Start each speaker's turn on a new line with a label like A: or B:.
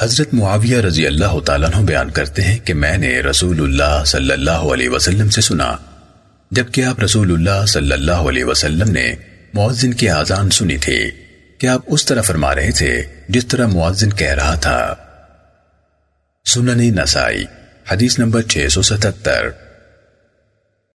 A: حضرت معاویہ رضی اللہ تعالیٰ عنہ بیان کرتے ہیں کہ میں نے رسول اللہ صلی اللہ علیہ وسلم سے سنا۔ جبکہ آپ رسول اللہ صلی اللہ علیہ وسلم نے معزن کی آزان سنی تھی، کہ آپ اس طرح فرما رہے تھے جس طرح معزن کہہ رہا تھا۔ سنن نسائی، حدیث نمبر 677